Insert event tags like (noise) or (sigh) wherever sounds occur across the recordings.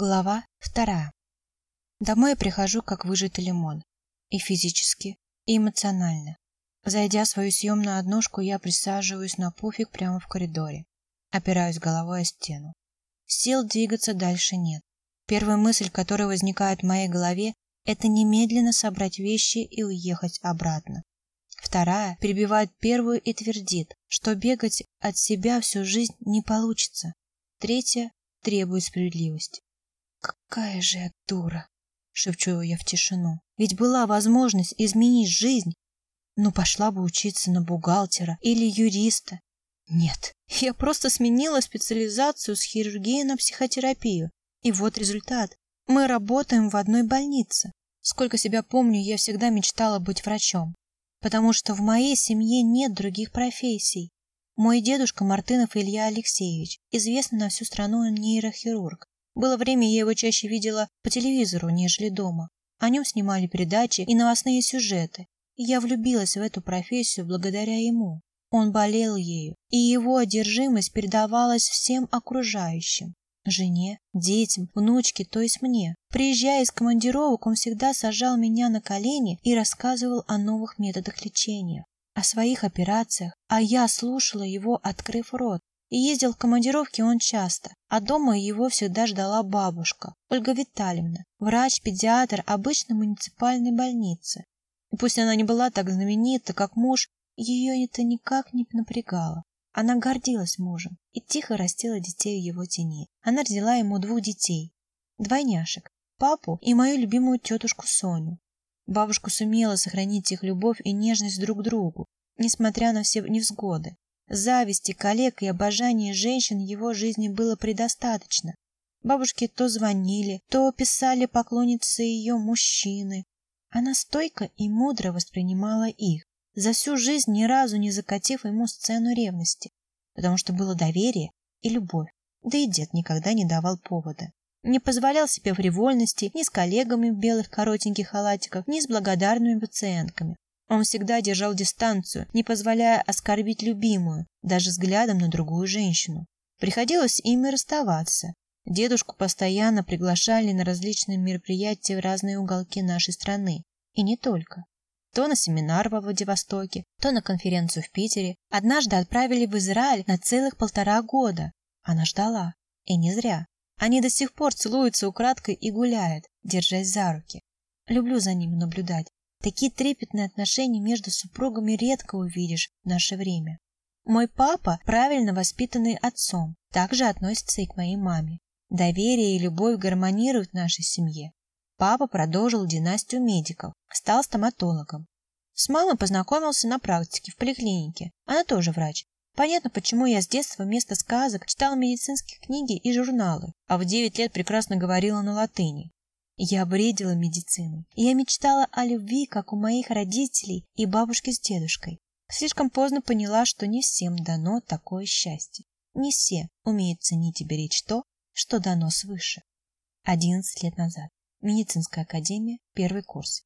Глава вторая. Домой я прихожу, как выжатый лимон. И физически, и эмоционально. Зайдя в свою съемную однушку, я присаживаюсь на пуфик прямо в коридоре. Опираюсь головой о стену. Сил двигаться дальше нет. Первая мысль, которая возникает в моей голове, это немедленно собрать вещи и уехать обратно. Вторая перебивает первую и твердит, что бегать от себя всю жизнь не получится. Третья требует справедливости. Какая же я дура, шепчу я в тишину. Ведь была возможность изменить жизнь. Ну, пошла бы учиться на бухгалтера или юриста. Нет, (laughs) я просто сменила специализацию с хирургии на психотерапию. И вот результат. Мы работаем в одной больнице. Сколько себя помню, я всегда мечтала быть врачом. Потому что в моей семье нет других профессий. Мой дедушка Мартынов Илья Алексеевич, известный на всю страну нейрохирург, было время, я его чаще видела по телевизору, нежели дома. О нем снимали передачи и новостные сюжеты. Я влюбилась в эту профессию благодаря ему. Он болел ею, и его одержимость передавалась всем окружающим. Жене, детям, внучке, то есть мне. Приезжая из командировок, он всегда сажал меня на колени и рассказывал о новых методах лечения, о своих операциях, а я слушала его, открыв рот, и ездил в командировки он часто, а дома его всегда ждала бабушка, Ольга Витальевна, врач-педиатр обычной муниципальной больницы. И пусть она не была так знаменита, как муж, ее это никак не напрягало. Она гордилась мужем и тихо растила детей в его тени. Она родила ему двух детей, двойняшек, папу и мою любимую тетушку Соню. Бабушка сумела сохранить их любовь и нежность друг к другу, несмотря на все невзгоды. Зависти, коллег и обожания женщин его жизни было предостаточно. Бабушке то звонили, то писали поклонницы ее мужчины. Она стойко и мудро воспринимала их, за всю жизнь ни разу не закатив ему сцену ревности, потому что было доверие и любовь, да и дед никогда не давал повода. Не позволял себе фривольности ни с коллегами в белых коротеньких халатиках, ни с благодарными пациентками. Он всегда держал дистанцию, не позволяя оскорбить любимую, даже взглядом на другую женщину. Приходилось им и расставаться. Дедушку постоянно приглашали на различные мероприятия в разные уголки нашей страны. И не только. То на семинар во Владивостоке, то на конференцию в Питере. Однажды отправили в Израиль на целых полтора года. Она ждала. И не зря. Они до сих пор целуются украдкой и гуляют, держась за руки. Люблю за ними наблюдать. Такие трепетные отношения между супругами редко увидишь в наше время. Мой папа, правильно воспитанный отцом, также относится и к моей маме. Доверие и любовь гармонируют в нашей семье. Папа продолжил династию медиков, стал стоматологом. С мамой познакомился на практике в поликлинике. Она тоже врач. Понятно, почему я с детства вместо сказок читала медицинские книги и журналы, а в девять лет прекрасно говорила на латыни. Я бредила медициной. Я мечтала о любви, как у моих родителей и бабушки с дедушкой. Слишком поздно поняла, что не всем дано такое счастье. Не все умеют ценить и беречь то, что дано свыше. Одиннадцать лет назад. Медицинская академия, первый курс.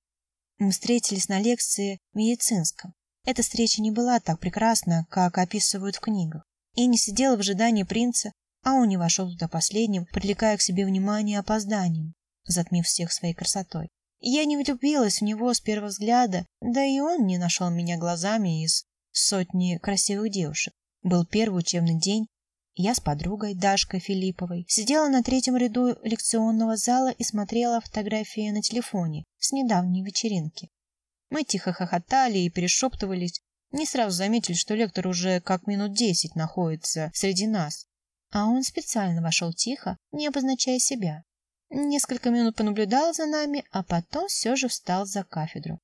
Мы встретились на лекции медицинском. Эта встреча не была так прекрасна, как описывают в книгах. И не сидела в ожидании принца, а он не вошел туда последним, привлекая к себе внимание опозданием затмив всех своей красотой. Я не влюбилась в него с первого взгляда, да и он не нашел меня глазами из сотни красивых девушек. Был первый учебный день, я с подругой Дашкой Филипповой сидела на третьем ряду лекционного зала и смотрела фотографии на телефоне с недавней вечеринки. Мы тихо хохотали и перешептывались, не сразу заметили, что лектор уже как минут десять находится среди нас. А он специально вошел тихо, не обозначая себя. Несколько минут понаблюдал за нами, а потом все же встал за кафедру.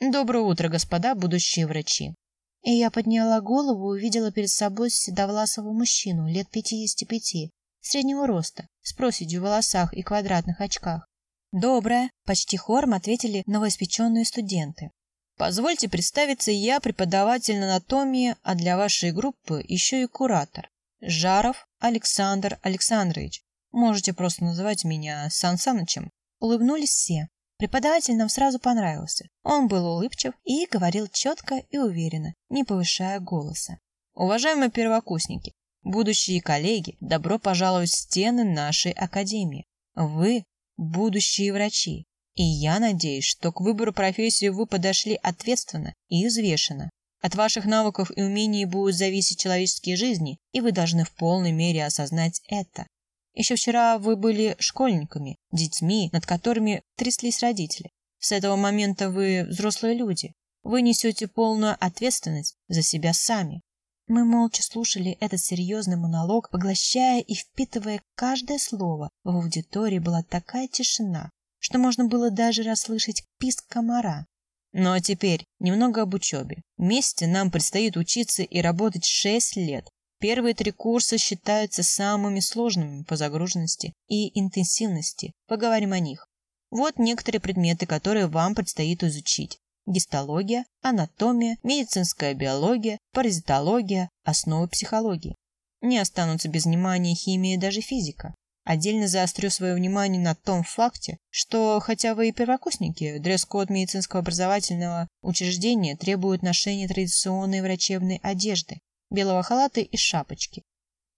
«Доброе утро, господа будущие врачи!» И я подняла голову и увидела перед собой седовласого мужчину лет пятидесяти пяти, среднего роста, с проседью в волосах и квадратных очках. «Доброе!» — почти хором ответили новоиспеченные студенты. «Позвольте представиться, я преподаватель анатомии, а для вашей группы еще и куратор. Жаров Александр Александрович, Можете просто называть меня Сан Санычем. Улыбнулись все. Преподаватель нам сразу понравился. Он был улыбчив и говорил четко и уверенно, не повышая голоса. Уважаемые первокурсники, будущие коллеги, добро пожаловать в стены нашей академии. Вы – будущие врачи, и я надеюсь, что к выбору профессии вы подошли ответственно и взвешенно. От ваших навыков и умений будут зависеть человеческие жизни, и вы должны в полной мере осознать это. Еще вчера вы были школьниками, детьми, над которыми тряслись родители. С этого момента вы взрослые люди. Вы несете полную ответственность за себя сами. Мы молча слушали этот серьезный монолог, поглощая и впитывая каждое слово. В аудитории была такая тишина, что можно было даже расслышать писк комара. Ну а теперь немного об учебе. Вместе нам предстоит учиться и работать шесть лет. Первые три курса считаются самыми сложными по загруженности и интенсивности. Поговорим о них. Вот некоторые предметы, которые вам предстоит изучить. Гистология, анатомия, медицинская биология, паразитология, основы психологии. Не останутся без внимания химия и даже физика. Отдельно заострю свое внимание на том факте, что, хотя вы и первокурсники, дресс-код медицинского образовательного учреждения требует ношения традиционной врачебной одежды, белого халата и шапочки.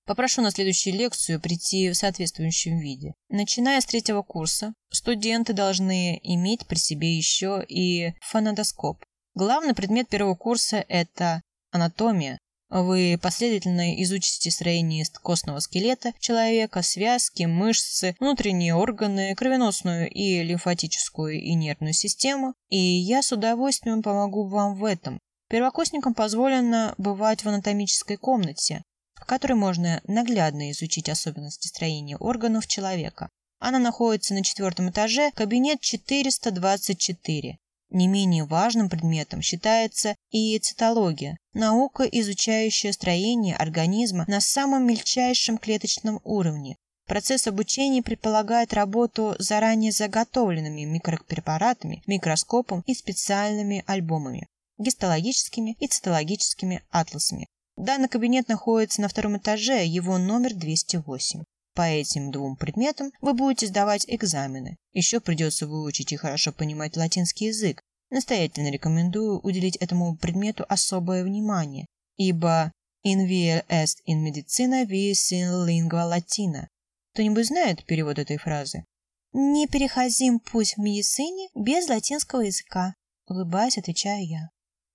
Попрошу на следующую лекцию прийти в соответствующем виде. Начиная с третьего курса, студенты должны иметь при себе еще и фонодоскоп. Главный предмет первого курса – это анатомия, вы последовательно изучите строение костного скелета человека, связки, мышцы, внутренние органы, кровеносную и лимфатическую и нервную систему, и я с удовольствием помогу вам в этом. Первокурсникам позволено бывать в анатомической комнате, в которой можно наглядно изучить особенности строения органов человека. Она находится на четвертом этаже, кабинет 424. Не менее важным предметом считается и цитология, наука, изучающая строение организма на самом мельчайшем клеточном уровне. Процесс обучения предполагает работу с заранее заготовленными микропрепаратами, микроскопом и специальными альбомами, гистологическими и цитологическими атласами. Данный кабинет находится на втором этаже, его номер 208. По этим двум предметам вы будете сдавать экзамены. Еще придется выучить и хорошо понимать латинский язык. Настоятельно рекомендую уделить этому предмету особое внимание, ибо in vie est in medicina vis in lingua latina. Кто-нибудь знает перевод этой фразы? «Не переходим путь в медицине без латинского языка», улыбаясь, отвечаю я.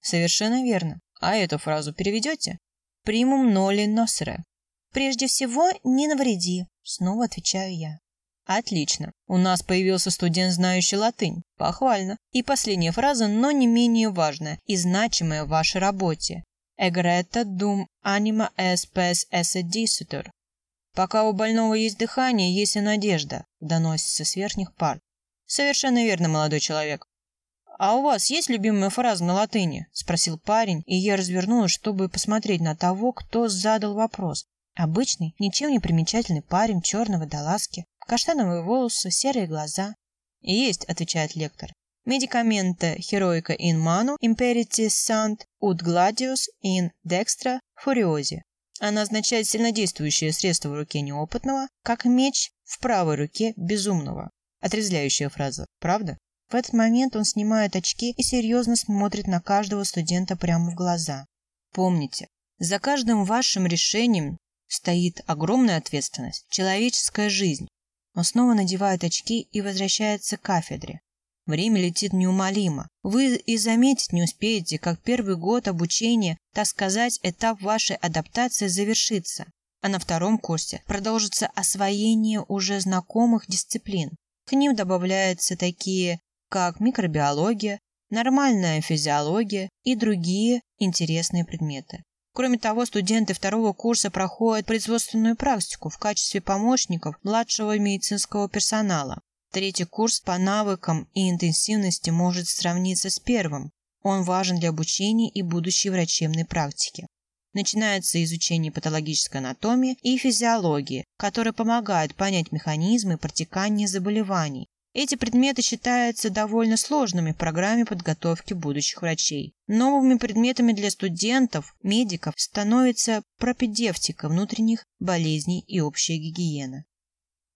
Совершенно верно. А эту фразу переведете? Примум ноли носере. Прежде всего, не навреди, снова отвечаю я. Отлично. У нас появился студент, знающий латынь. Похвально. И последняя фраза, но не менее важная и значимая в вашей работе. Dum anima espes esse dicitur. Пока у больного есть дыхание, есть и надежда, доносится с верхних пар. Совершенно верно, молодой человек. «А у вас есть любимая фраза на латыни?» – спросил парень, и я развернулась, чтобы посмотреть на того, кто задал вопрос. Обычный, ничем не примечательный парень черного водолазки, каштановые волосы, серые глаза. «Есть», — отвечает лектор. «Медикамента heroica in manu imperitis sant ut gladius in dextra furiosi». Она означает сильнодействующее средство в руке неопытного, как меч в правой руке безумного. Отрезвляющая фраза, правда? В этот момент он снимает очки и серьезно смотрит на каждого студента прямо в глаза. Помните, за каждым вашим решением стоит огромная ответственность, человеческая жизнь. Он снова надевает очки и возвращается к кафедре. Время летит неумолимо. Вы и заметить не успеете, как первый год обучения, так сказать, этап вашей адаптации завершится. А на втором курсе продолжится освоение уже знакомых дисциплин. К ним добавляются такие, как микробиология, нормальная физиология и другие интересные предметы. Кроме того, студенты второго курса проходят производственную практику в качестве помощников младшего медицинского персонала. Третий курс по навыкам и интенсивности может сравниться с первым. Он важен для обучения и будущей врачебной практики. Начинается изучение патологической анатомии и физиологии, которое помогает понять механизмы протекания заболеваний, эти предметы считаются довольно сложными в программе подготовки будущих врачей. Новыми предметами для студентов, медиков становится пропедевтика внутренних болезней и общая гигиена.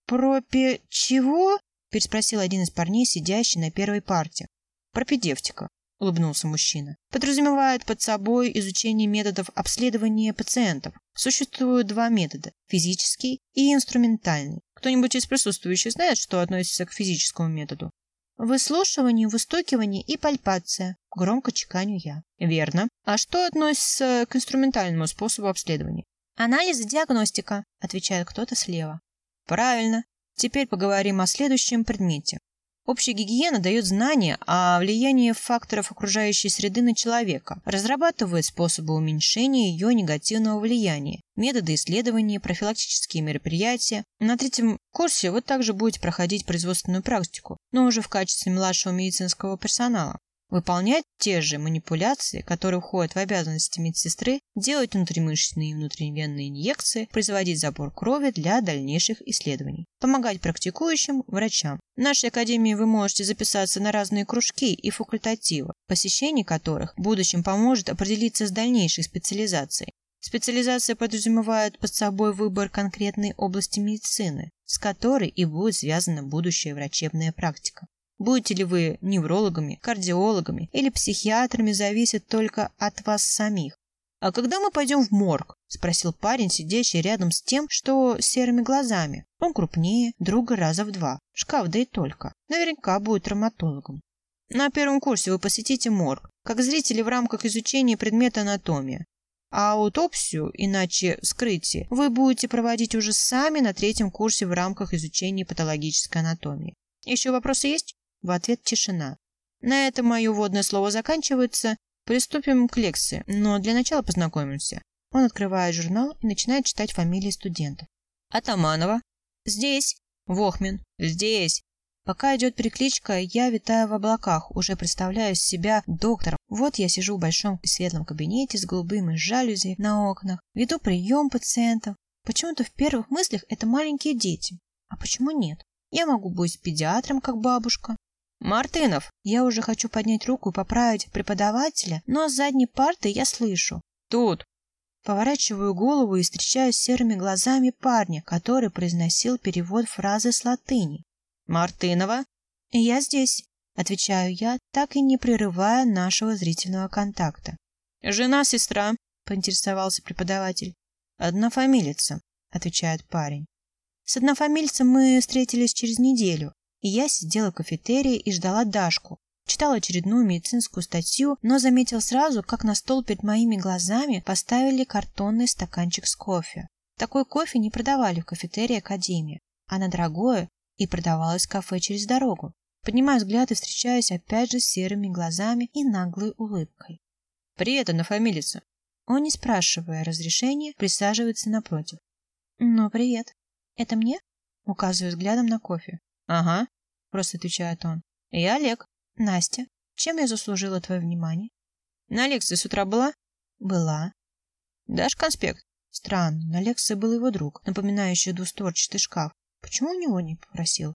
«Пропе... чего?» – переспросил один из парней, сидящий на первой парте. «Пропедевтика. Улыбнулся мужчина, подразумевает под собой изучение методов обследования пациентов. Существуют два метода – физический и инструментальный. Кто-нибудь из присутствующих знает, что относится к физическому методу? Выслушивание, выстукивание и пальпация. Громко чеканю я. Верно. А что относится к инструментальному способу обследования? Анализ и диагностика, отвечает кто-то слева. Правильно. Теперь поговорим о следующем предмете. Общая гигиена дает знания о влиянии факторов окружающей среды на человека, разрабатывает способы уменьшения ее негативного влияния, методы исследования, профилактические мероприятия. На третьем курсе вы также будете проходить производственную практику, но уже в качестве младшего медицинского персонала выполнять те же манипуляции, которые входят в обязанности медсестры, делать внутримышечные и внутривенные инъекции, производить забор крови для дальнейших исследований, помогать практикующим врачам. В нашей академии вы можете записаться на разные кружки и факультативы, посещение которых в будущем поможет определиться с дальнейшей специализацией. Специализация подразумевает под собой выбор конкретной области медицины, с которой и будет связана будущая врачебная практика. Будете ли вы неврологами, кардиологами или психиатрами, зависит только от вас самих. «А когда мы пойдем в морг?» – спросил парень, сидящий рядом с тем, что серыми глазами. Он крупнее, друга раза в два. Шкаф, да и только. Наверняка будет травматологом. На первом курсе вы посетите морг, как зрители в рамках изучения предмета анатомия. А аутопсию, иначе вскрытие, вы будете проводить уже сами на третьем курсе в рамках изучения патологической анатомии. Еще вопросы есть? В ответ тишина. На этом мое вводное слово заканчивается. Приступим к лекции, но для начала познакомимся. Он открывает журнал и начинает читать фамилии студентов. Атаманова. Здесь. Вохмин. Здесь. Пока идет перекличка, я витаю в облаках, уже представляю себя доктором. Вот я сижу в большом светлом кабинете с голубыми жалюзи на окнах, веду прием пациентов. Почему-то в первых мыслях это маленькие дети. А почему нет? Я могу быть педиатром, как бабушка. «Мартынов!» Я уже хочу поднять руку и поправить преподавателя, но с задней парты я слышу. «Тут!» Поворачиваю голову и встречаюсь серыми глазами парня, который произносил перевод фразы с латыни. «Мартынова?» «Я здесь», — отвечаю я, так и не прерывая нашего зрительного контакта. «Жена, сестра?» — поинтересовался преподаватель. «Однофамилица», — отвечает парень. С однофамильцем мы встретились через неделю я сидела в кафетерии и ждала Дашку. Читала очередную медицинскую статью, но заметил сразу, как на стол перед моими глазами поставили картонный стаканчик с кофе. Такой кофе не продавали в кафетерии Академии. Она дорогое и продавалось в кафе через дорогу. Поднимаю взгляд и встречаюсь опять же с серыми глазами и наглой улыбкой. «Привет, однофамилица!» Он, не спрашивая разрешения, присаживается напротив. «Ну, привет. Это мне?» Указываю взглядом на кофе. «Ага», — просто отвечает он. «Я Олег. Настя. Чем я заслужила твое внимание?» «На лекции с утра была?» «Была». «Дашь конспект?» Странно, на лекции был его друг, напоминающий двустворчатый шкаф. Почему у него не попросил?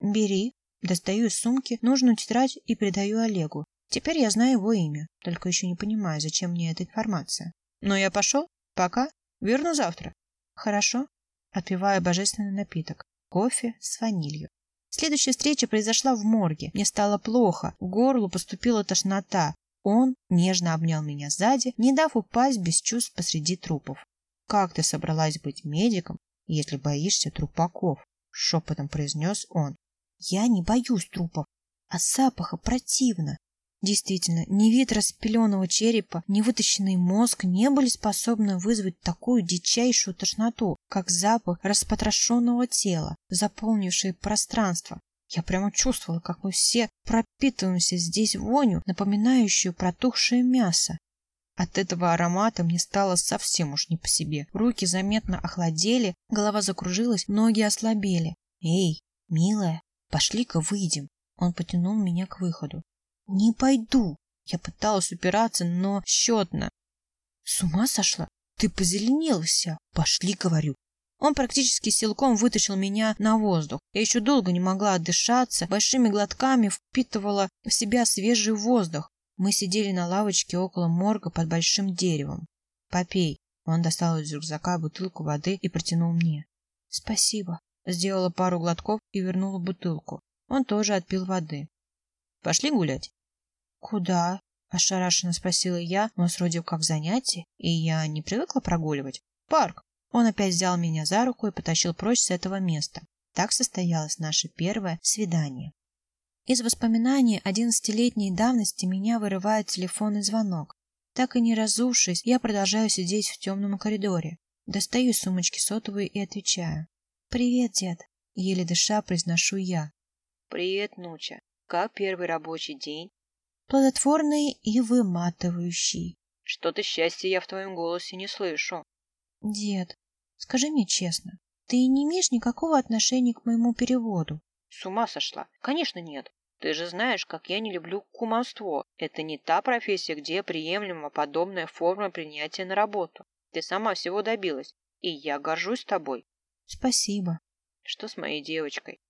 «Бери». Достаю из сумки нужную тетрадь и передаю Олегу. Теперь я знаю его имя, только еще не понимаю, зачем мне эта информация. Но я пошел. Пока. Верну завтра. Хорошо. Отпиваю божественный напиток. Кофе с ванилью. Следующая встреча произошла в морге. Мне стало плохо, в горло поступила тошнота. Он нежно обнял меня сзади, не дав упасть без чувств посреди трупов. «Как ты собралась быть медиком, если боишься трупаков?» — шепотом произнес он. «Я не боюсь трупов, а запаха противно. Действительно, ни вид распеленного черепа, ни вытащенный мозг не были способны вызвать такую дичайшую тошноту, как запах распотрошенного тела, заполнивший пространство. Я прямо чувствовала, как мы все пропитываемся здесь вонью, напоминающую протухшее мясо. От этого аромата мне стало совсем уж не по себе. Руки заметно охладели, голова закружилась, ноги ослабели. «Эй, милая, пошли-ка выйдем». Он потянул меня к выходу. Не пойду. Я пыталась упираться, но счетно. С ума сошла? Ты позеленелся. Пошли, говорю. Он практически силком вытащил меня на воздух. Я еще долго не могла отдышаться, большими глотками впитывала в себя свежий воздух. Мы сидели на лавочке около морга под большим деревом. «Попей». Он достал из рюкзака бутылку воды и протянул мне. «Спасибо». Сделала пару глотков и вернула бутылку. Он тоже отпил воды. «Пошли гулять». Куда? Ошарашенно спросила я, у нас вроде как занятие, и я не привыкла прогуливать. Парк. Он опять взял меня за руку и потащил прочь с этого места. Так состоялось наше первое свидание. Из воспоминаний одиннадцатилетней давности меня вырывает телефонный звонок. Так и не разувшись, я продолжаю сидеть в темном коридоре. Достаю из сумочки сотовую и отвечаю. «Привет, дед!» Еле дыша произношу я. «Привет, Нуча. Как первый рабочий день?» Плодотворный и выматывающий. Что-то счастья я в твоем голосе не слышу. Дед, скажи мне честно, ты не имеешь никакого отношения к моему переводу? С ума сошла? Конечно, нет. Ты же знаешь, как я не люблю кумовство. Это не та профессия, где приемлема подобная форма принятия на работу. Ты сама всего добилась, и я горжусь тобой. Спасибо. Что с моей девочкой?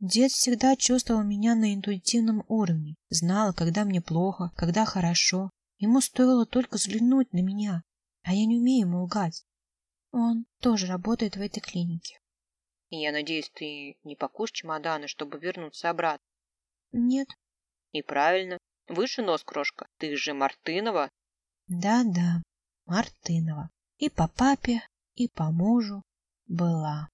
Дед всегда чувствовал меня на интуитивном уровне, знал, когда мне плохо, когда хорошо. Ему стоило только взглянуть на меня, а я не умею ему лгать. Он тоже работает в этой клинике. Я надеюсь, ты не пакуешь чемоданы, чтобы вернуться обратно? Нет. И правильно. Выше нос, крошка. Ты же Мартынова. Да-да, Мартынова. И по папе, и по мужу была.